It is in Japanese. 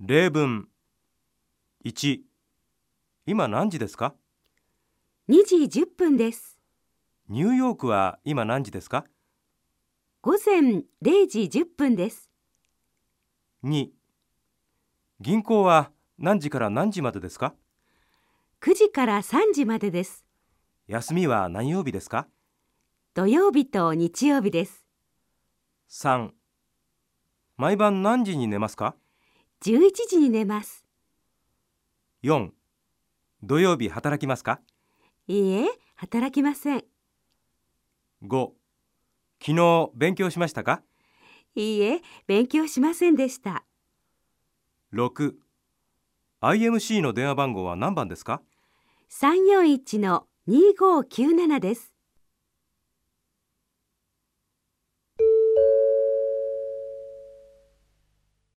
例文。1今何時ですか？2時10分です。ニューヨークは今何時ですか？午前0時10分です。2銀行は何時から何時までですか？9時から3時までです。休みは何曜日ですか？土曜日と日曜日です。3毎晩何時に寝ますか？11時に寝ます。4土曜日働きますか？いいえ、働きません。5昨日勉強しましたか？いいえ、勉強しませんでした。6 IMC の電話番号は何番ですか？341の2597です。